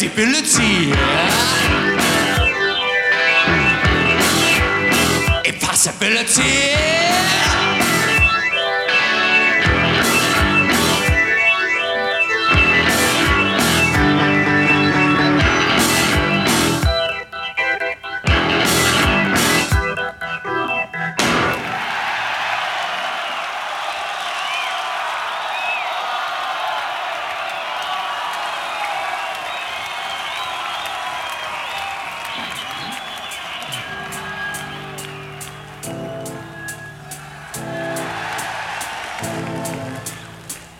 Credibility. Impossibility.